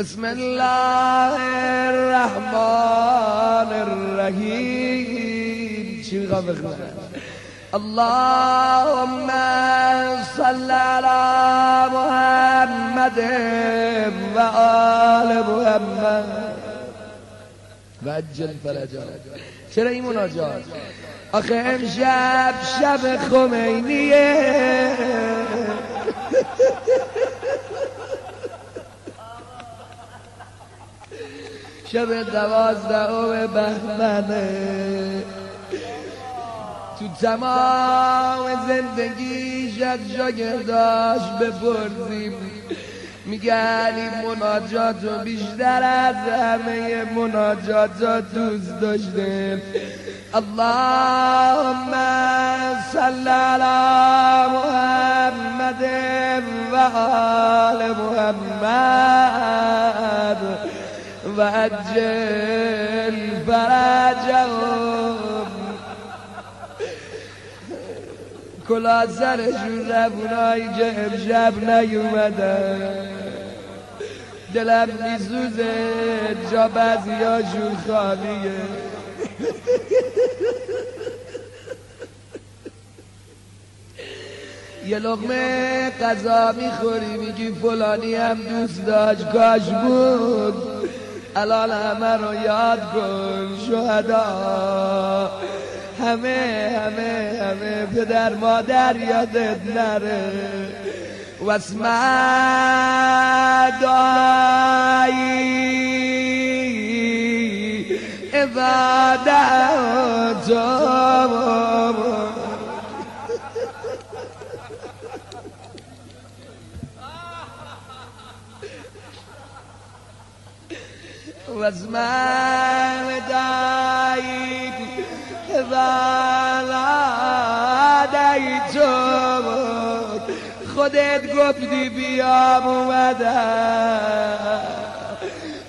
بسم الله الرحمن الرحیم. چی بخونم؟ اللهم صل على محمد و آل محمد. و عجل فرجا. چرا این مناجات؟ آخه امشب شب خمینیه. شب دوازده بهمنه. تو تمام زندگیش از شاگرداش بپرسیم. میگن این مناجات رو بیشتر از همه مناجات دوست داشته اللهم صل على محمد و آل محمد. و عجل فرجهم کلا سرشون رفونایی که امشب نیومدن دلم میسوزه جا بعضی هاشون خالیه یه لغمه غذا می‌خوری میگی فلانی هم دوست داشت کاش بود. الان همه رو یاد کن شهدا. همه همه همه پدر مادر یادت نره. و اسم دایی اذا دعوتم واسم دایی تو خودت گفتی بیام اومدم.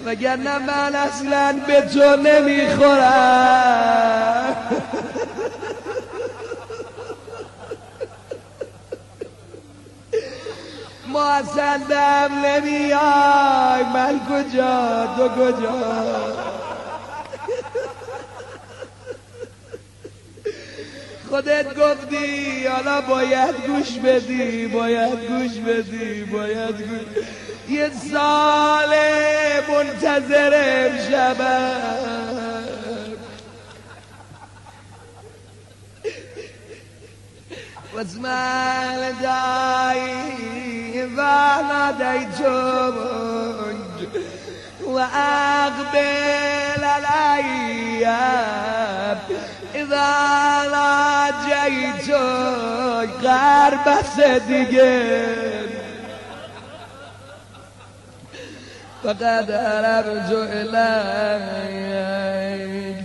وگرنه من اصلا به تو نمی‌خورم. ما اصلا دم نمیای من کجا؟ تو کجا؟ خودت گفتی حالا باید گوش بدی باید گوش بدی باید گوش یه سال منتظر امشبم. واسمع داعي فناديتك وأقبل الأيام إذا ناجيتك غرب صدقين فقد هربت إليك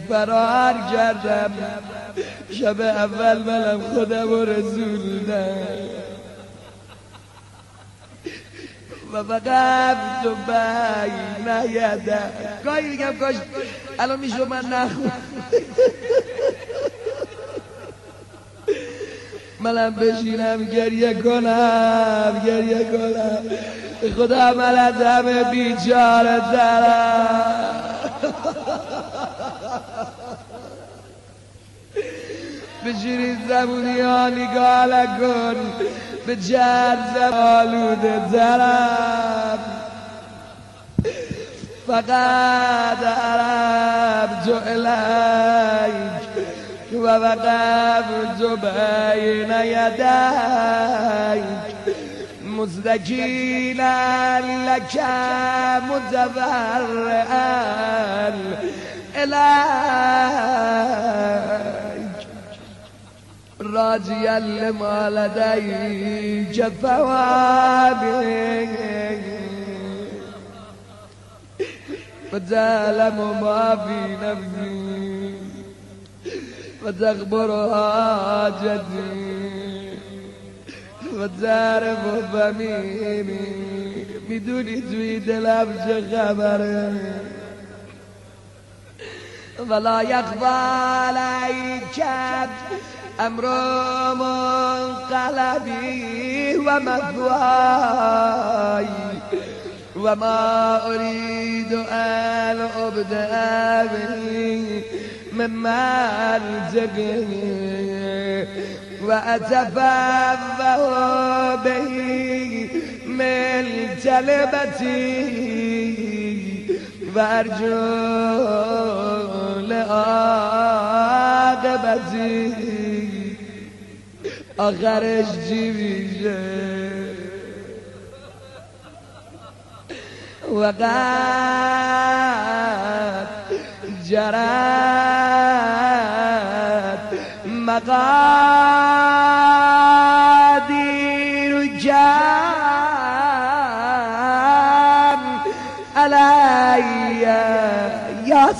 فرار کردم شب اول منم خودم و رسولدم و بین یدم گاهی میگم کاش الان میشو من نخون منم بشینم گریه کنم گریه کنم. خدا من از همه بیچاره دارم به شیرین زبونی ها نگاه نکن. بجاد ذبال وذراب فقد أراب إليك وبقى بجو بين يديك. مزدجيلا لك متبرئا إليك راجيا لما لديك ثوابي فتعلم ما في نفسي وتخبر حاجتي وتعرف ضميري بدون دلم چه خبره ولا يخفى عليك أمر منقلبي ومثواي وما أريد أن أبدأ به من منطقه وأتفوه به من تلبتي وأرجو لعاقبتي آخرش چی میشه وقد جرت مقادير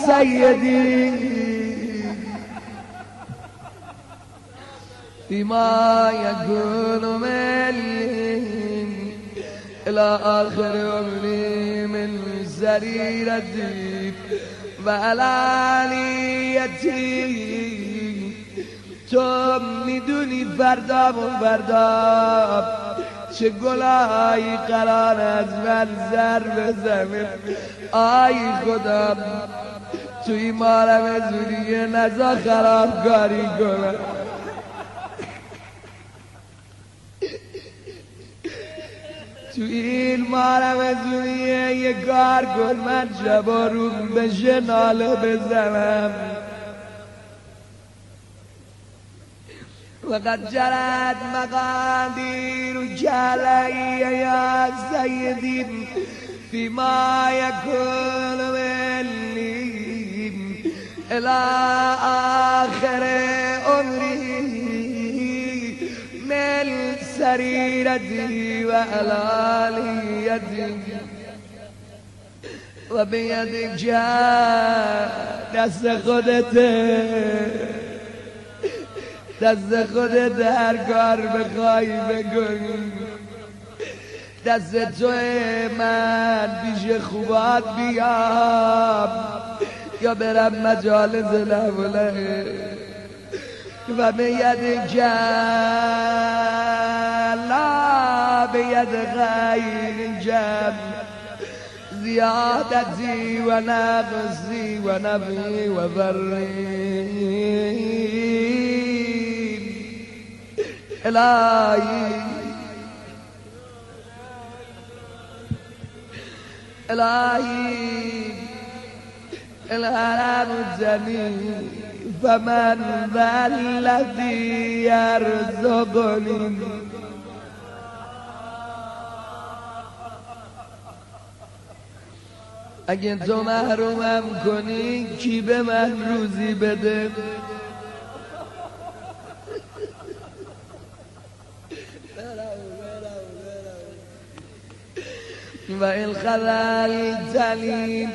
سيدي فيما يكون مني إلى آخر عمري من سريرتي وعلانيتي تو می‌دونی فردا و فردا چه گلایی قرار از من زر بزنه آی خدا توی مارم زوریه نزا خرابکاری کنم تو این مارم دنیا یه کار کن من شبا روم بشه ناله بزنم. وقد جرت مقادير جالي يا سيدي فيما يكون مني إلى آخر عمري من سريرتي وألاليتي. وبيدك جاء دست خودته دست خودت هر کار بخوای بکنی دست تو من پیش خوبات بیام. يا برم مجالس الاولى فبيد جال لا بيد غاين جام زيادتي ونفسي ونبي وبرين إلهي. إلهي. و الهرم الجميل فمن ذا الذي يرزقني. اگه تو محرومم کنی کی به من روزی بده؟ وإن خذلتني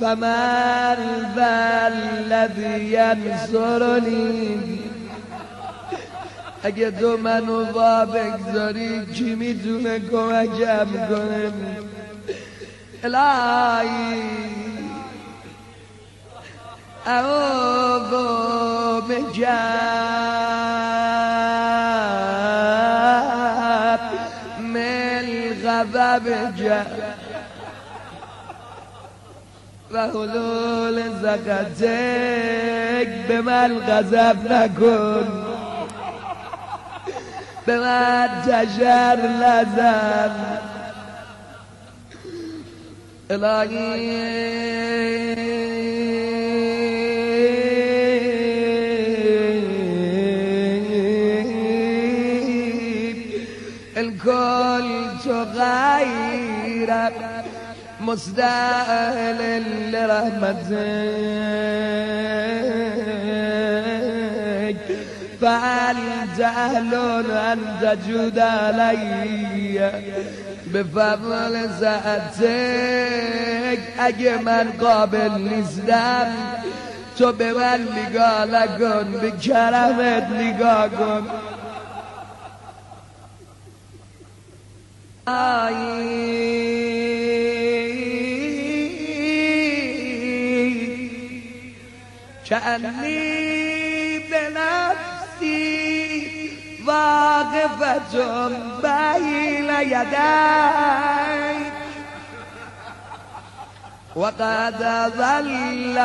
فمن ذا الذي ينصرني؟ اگه تو منو با بگذاری کی می‌تونه کمکم کنه الهی. اعوذ بجاب غضب جاب و حلول زقتک به من غضب نکن. به من تشر نزن الهی تغير مستاهل لرحمتك أهل أن تجود علي بفضل ساعتك اگه من قابل نیستم تو به من نگاه نکن به کرمت نگاه کن. آی كأني بنفسي واقفة بين يديك وقد ظل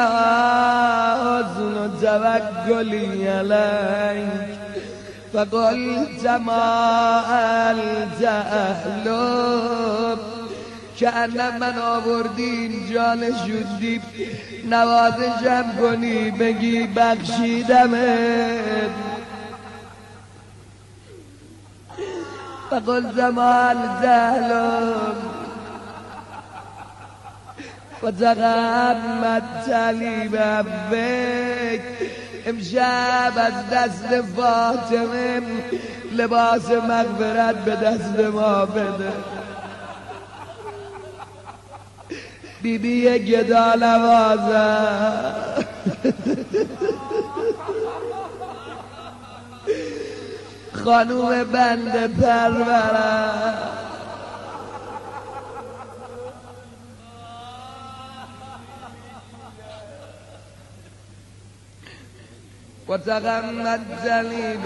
حزن توكلي عليك فقلت ما أنت أهله که من آوردی اینجا نشوندی نوازشم کنی بگی بخشیدمت فقل زمان زهلم و تغمت تلی ببک امشب از دست فاطمه لباس مغفرت به دست ما بده. بیبی گدا نوازه خانوم بند پروره و تغمد جلیب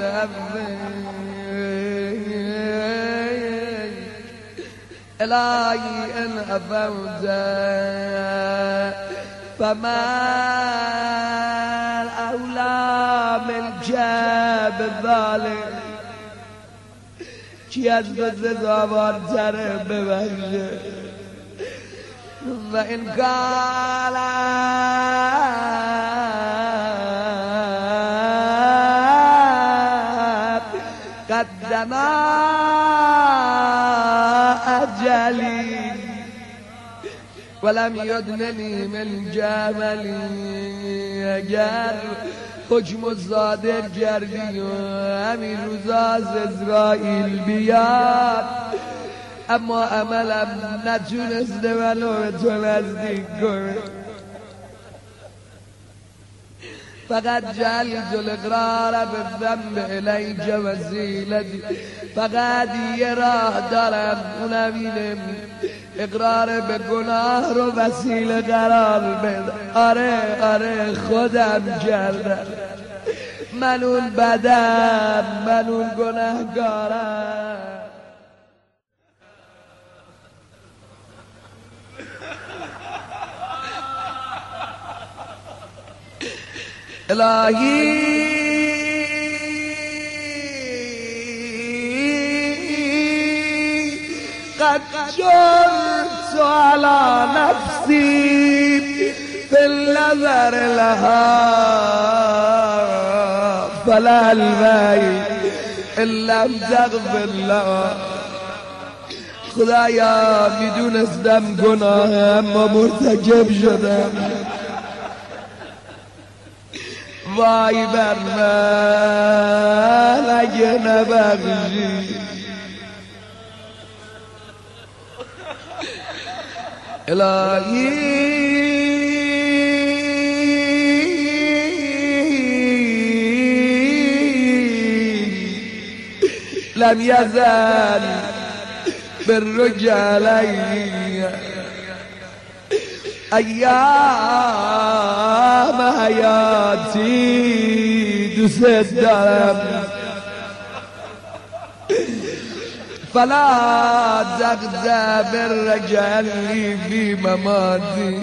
إلهي إن أفوت فما الأولى من جاب الظالم. چی از بز زبان این قال قدما أجلي ولم يدنني من جملی اگر حکم صادر کردی و همین روزا از اسرائیل بیاد اما عملم نتونسته منو به تو نزدیک کنه. فقد جعلت الاقرار بالذنب الیک وسیلتی فقط یه راه دارم اونم اینه اقرار به گناه رو وسیله قرار بده. آره آره خودم کردم من اون بدم من اون گناهگارم. إلهي قد جرت على نفسي في النظر لها فلا الماي إلا مزغف الله خدایا بدون اسدم قناه اما مرتجب شدم vay verme lejine bevzi İlahi لم يزال بالرجالين ایام حیاتی دوست دارم. فلا تغزى بالرجال في مماتي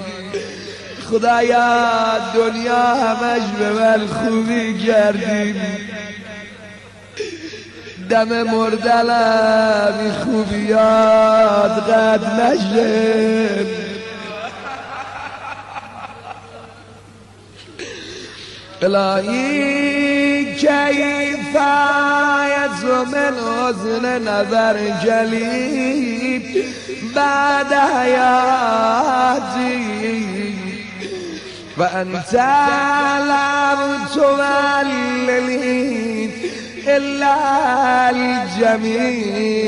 خدایا دنیا همش به من خوبی کردیم دم مردلم خوبیات قد نشه. إلهي كيف من الحزن نظر جليل بعد حياتي. فأنت لا تمللي إلا الجميل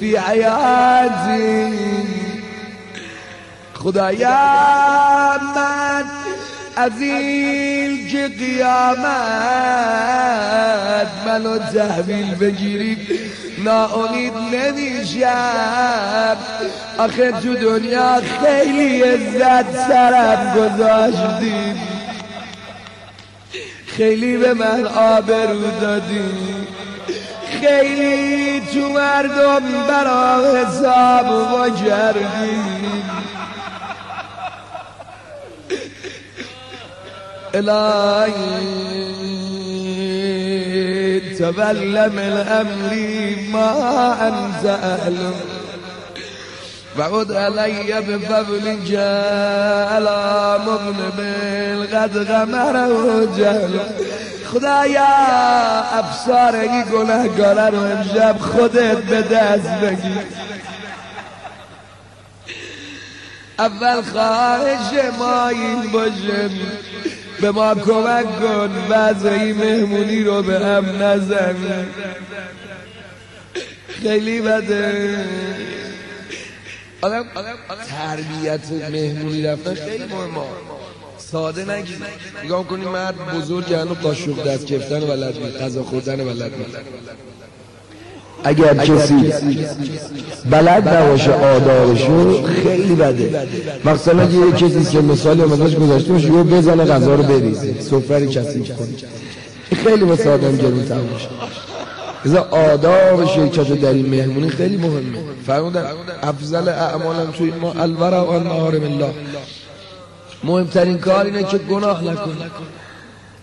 في حياتي. خدايا ما از که قیامت منو تحویل بگیری ناامید نمیشم. آخه تو دنیا خیلی عزت سرم گذاشتی. خیلی به من آبرو دادی. خیلی تو مردم برا حساب و کردی إلهي. تبلى من أمري ما أنت أهله وعد علي بفضل جل مغنب قد غمره جهل خدایا افسارگی گناهگاره رو امشب خودت به دست بگیر. اول خواهش ما این باشه به ما کمک کن وضعی مهمونی رو به هم نزن. خیلی بده. آدم تربیت مهمونی رفتن خیلی مهمه. ساده نگی. نگاه کنی مرد بزرگ هنو قاشق دست کفتن ولد می غذا خوردن می اگر کسی بلد نباشه آدارشو خیلی بده. مثلا یه کسی سه مثالی آمدنش گذاشته باشه یه بزنه غذا رو بریزه. سفره کسی کنه. خیلی واسه آدم گرون میشه از آداب شرکت در این مهمونی خیلی مهمه. فرمودن افضل اعمالم توی ما الورا و محارم الله مهمترین کار اینه که گناه نکن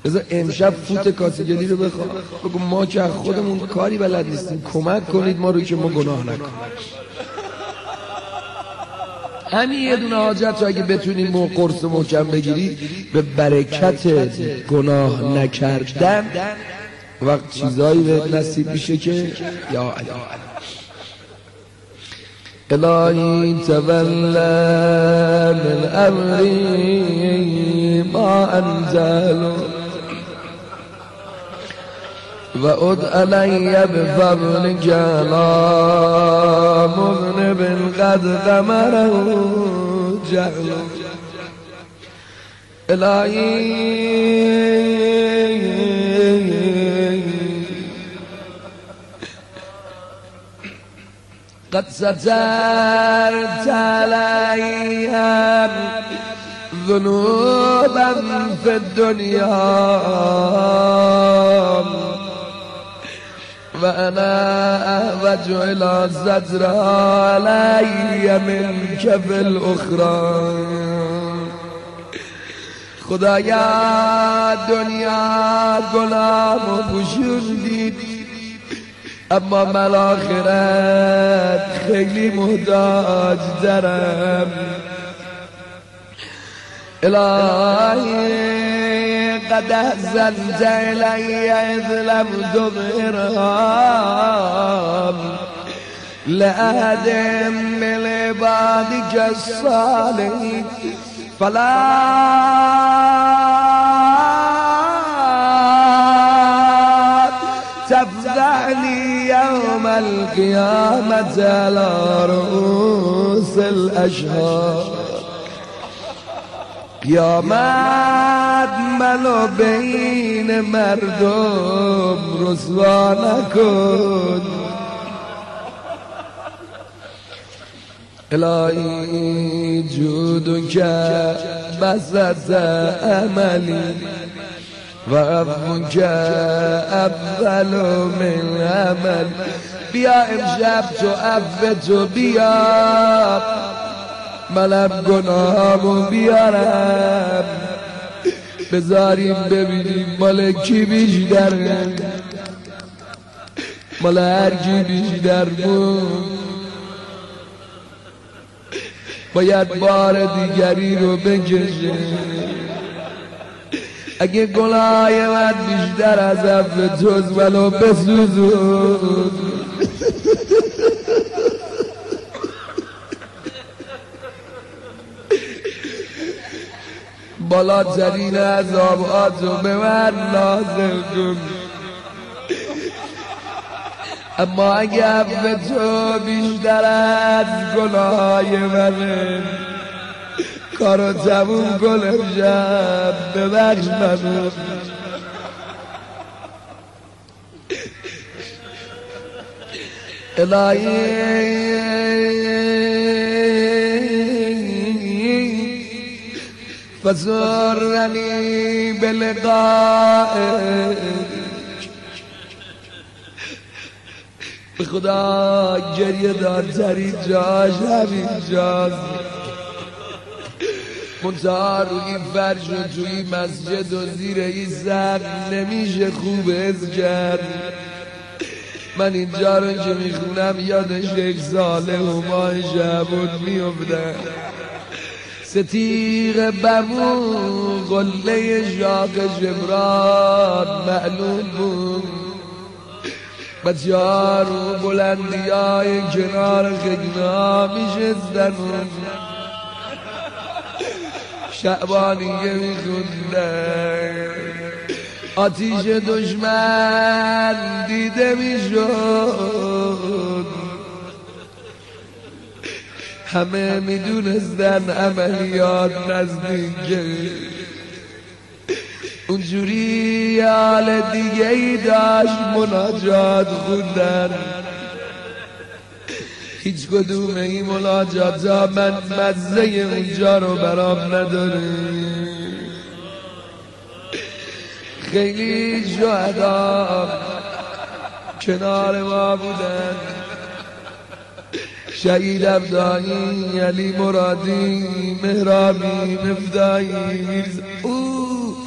ازا امشب فوت کاسگلی رو بخواه بگو ما که خودمون کاری بلد نیستیم. کمک کنید ما رو که ما گناه نکن همین یه دونه حاجت رو اگه بتونیم مو قرص محکم بگیری به برکت گناه نکردن وقت چیزایی به نصیب میشه که یا الهی تولى من امری ما انزل. وأد علي بفضل جلا مذنب قد غمره جهل. إلهي. قد سترت عليهم ذنوبا في الدنيا. وأنا أهوج إلى الزجر علي منك في الأخرى. خدایا دنیا گلام و پوشوندید اما من آخرت خیلی محتاج درم. الهی قد احزنت الی اذ لم تظهرهم لأحد من عبادك الصالحين فلا تفزعني يوم القيامة على رؤوس الأشهار. قیامت منو بین مردم رسوا نکن. الهی جود که بسط عملی و عفو که اول من عمل. بیا امشب تو عفو تو بیا. منم گناهامو بیارم. بذاریم ببینیم مال کی بیشتره مال هر کی بیشتر بود. باید بار دیگری رو بکشه. اگه گناه من بیشتر از عفو توز ولو بسوزون. بالاترین عذابات رو به من نازل کن. اما اگه عفو تو بیشتر از گناه منه کارو تموم کنم شب ببخش منو الهی فزرنی بلقائك به خدا گریه دار ترین جاش همین جاست منتها روی فرش و توی مسجد و زیر این زن نمیشه خوب از کرد. من اینجا رو که می‌خونم یاد شیخ ساله و ماه شعبون میفتم ستیغ بمون قله شاق جبران معلوم بود. بچه ها رو بلندی های کنار خگنا میشستن. شعبانیه میخوندن. آتیش دشمن دیده می‌شد. همه می‌دونستن عملیات نزدیکه. اونجوری حال دیگه ای داشت مناجات خوندن. هیچ کدوم این مناجات ها من مزه اونجا رو برام نداره خیلی شهدا. کنار ما بودن. شهید ابدایی علی مرادی مهرابی مفدایی او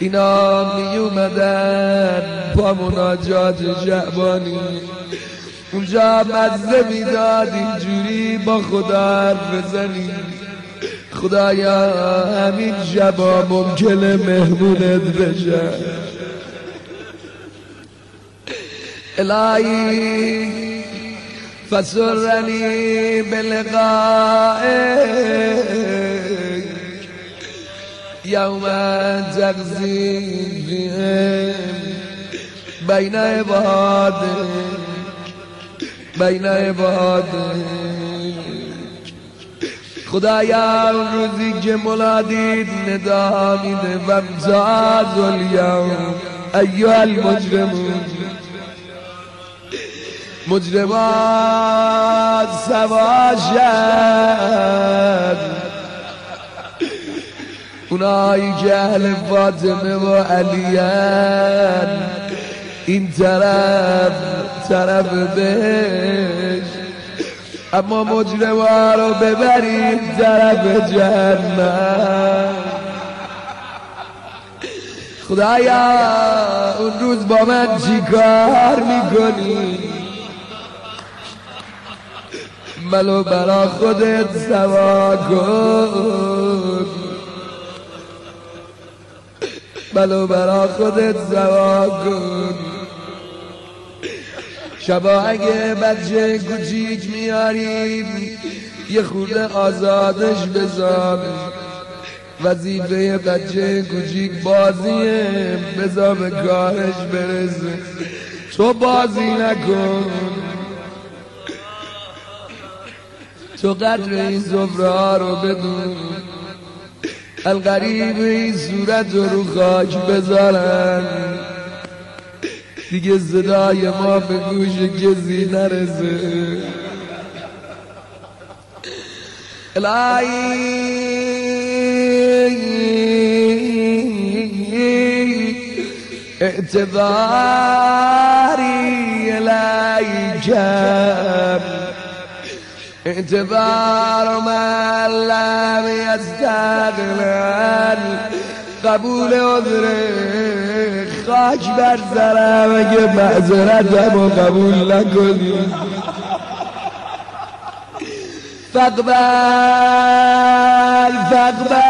اینا می اومدن با مناجات جعبانی اونجا مزه می‌داد اینجوری با خدا حرف بزنی. خدایا همین شبا ممکنه مهمونت بشه. الهی. فسرنی يوم تغزي فيهم بين عبادك بين عبادك خدایا اون روزی که مولادید ندا میده و امتاز الیوم ایوه المجرمون. مجرمات سواشد اونایی که اهل فاطمه و علیان. این طرف طرف بهش. اما مجرما رو ببریم طرف جهنم. خدایا اون روز با من چی کار می‌کنی؟ ملو برا خودت سوا کن. ملو برا خودت سوا کن. شبا اگه بچه کوچیک میاریم یه خورده آزادش بذار وظیفه بچه کوچیک بازیه بذار به کارش برسه. تو بازی نکن. تو قدر این زفره رو بدون. القریب این صورت رو خاک بذارن. دیگه صدای ما به گوش کسی نرسه. الهی اعتباری الیکم اعتبار من لم یستقلل قبول عذر خاک بر سرم اگه معذرتم و قبول نکنی. فقبل فقبل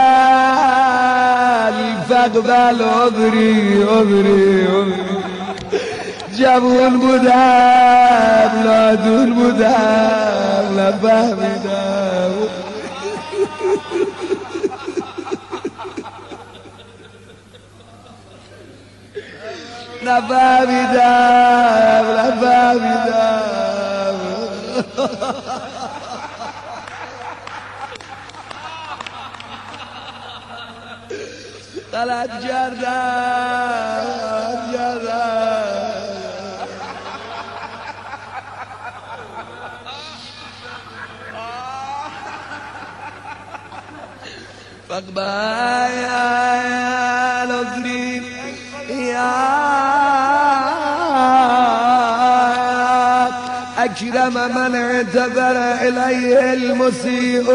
فقبل عذری عذری. جابوا البداب نادوا البداب لا بداب لباه بداب فهم بداب طلعت جردان جردان. عذري يا أكرم من اعتذر إليه المسيئون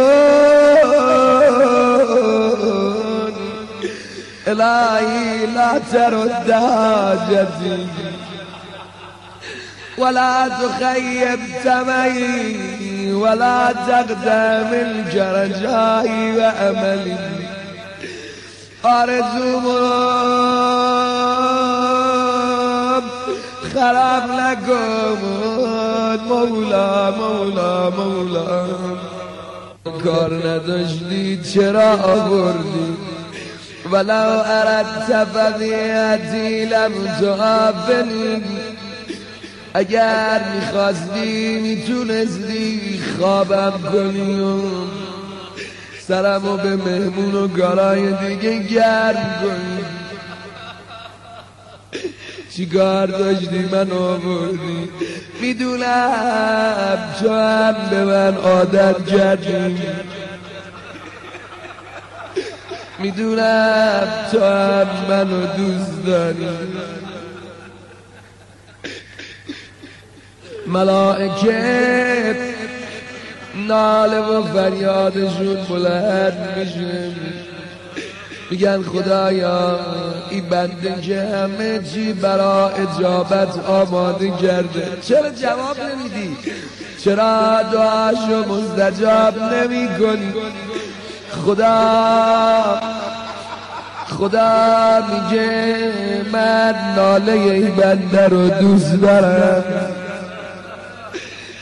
الهی لا ترد حاجتی ولا تخيب تمي ولا تقدم الجرجاي وأملي. آرزو خراب لكم. مولا مولا مولا. کار نداشتی چرا آوردی ولو أردت فضیعتی لم تعافنی اگر می‌خواستی می‌تونستی خوابم کنی و سرمو به مهمون و گارای دیگه گرم کنی. چیکار داشتی؟ من آوردی. می‌دونم تو هم به من عادت کردی. می‌دونم تو هم منو دوست داری. ملائکه ناله و فریادشون بلند میشه میگن خدایا این بنده که همه چی برا اجابت آماده کرده؟ چرا جواب نمیدی؟ چرا دعاشو مستجاب نمی کنی خدا خدا میگه من ناله این بنده رو دوست دارم.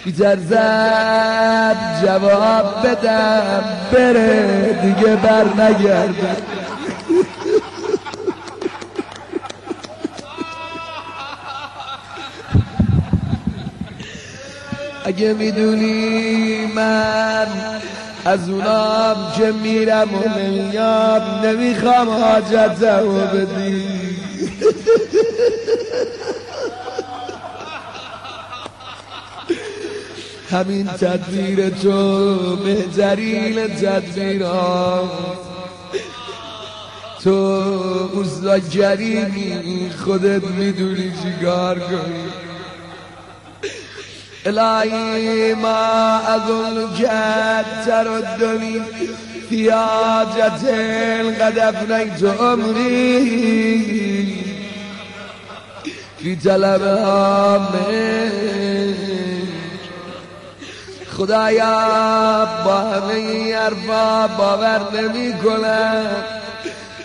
بیترزم جواب بدم بره دیگه بر نگرده. اگه می‌دونی من از اونام که میرم و نمیام نمی‌خوام حاجتمو بدی. همین تدبیر تو بهترین تدبیرام تو اوستا جریمی خودت می‌دونی چیکار کنی. الهی ما اظن جد تردنی في حاجة قد أفنيت عمري في طلبها منك خدایا با همه این حرفا باور نمی کنم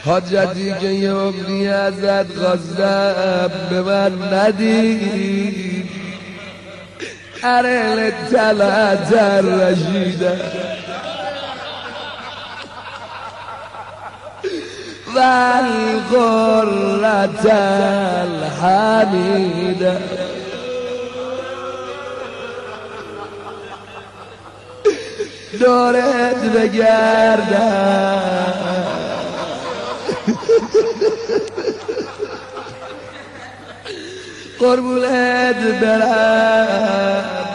حاجتی که یه عمری ازت خواستم به من ندید ارل طلعت الرشیده والغرة الحميدة دورت بگردم قربونت برم.